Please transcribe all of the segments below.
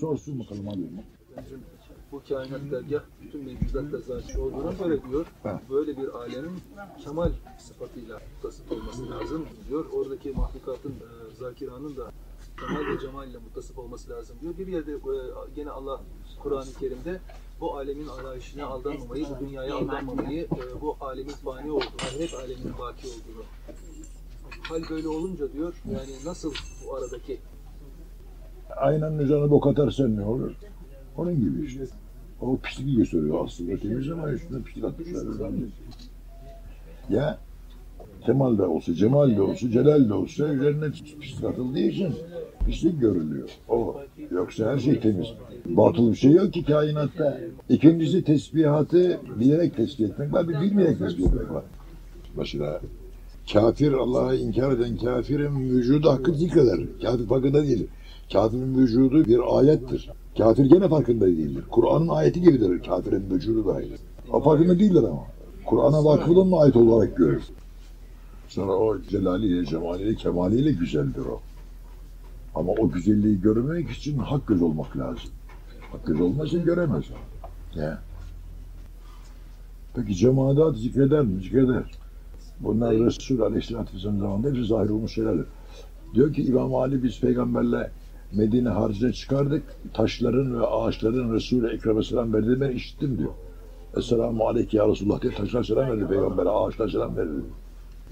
Sorsun bakalım abi. Bu kainat dergah bütün mevcudatla zaten olduğuna göre diyor, Ha. böyle bir alemin kemal sıfatıyla muttasıf olması lazım diyor. Oradaki mahlukatın, e, zakiranın da kemal ve cemal ile muttasıf olması lazım diyor. Bir yerde e, gene Allah Kur'an-ı Kerim'de bu alemin arayışına aldanmamayı, bu dünyaya aldanmamayı, e, bu alemin fani olduğunu, ahiret aleminin baki olduğunu. Hal böyle olunca diyor, yani nasıl bu aradaki Aynanın üzerine bok atarsan ne olur? Onun gibi işte. O pisliği gösteriyor aslında temiz ama üstüne pislik atmışlar. Ya Kemal de olsa, Cemal de olsa, Celal de olsa üzerine pislik atıldığı için pislik görülüyor. O. Yoksa her şey temiz. Batıl bir şey yok ki kainatta. İkincisi tesbihatı bilerek tesbih etmek var, bir bilmeyerek tesbih etmek var. Mesela kafir, Allah'a inkar eden kafirin vücudu hakkı zikreder. Kafir farkında değil. Kafirin vücudu bir ayettir. Kafir gene farkında değildir. Kur'an'ın ayeti gibidir kafirin vücudu da aynı. O farkında değildir ama. Kur'an'a vakıfının ayet olarak görür. Sonra o celaliyle, cemaliyle, kemaliyle güzeldir o. Ama o güzelliği görmek için hak göz olmak lazım. Hak göz olmazsa göremez. Ya. Peki cemaat zikreder mi? Zikreder. Bunlar Resul Aleyhisselatü Vesselam zamanında hepsi zahir olmuş şeylerdir. Diyor ki İmam Ali biz peygamberle Medine harcına çıkardık. Taşların ve ağaçların Resulü Ekrem'e selam verdi. Ben işittim diyor. Esselamu aleyke ya Resulullah diye taşlar selam verdi peygambere. Ağaçlar selam verdi.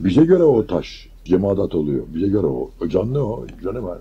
Bize göre o taş cemaat oluyor. Bize göre o. o canlı o. Canı var.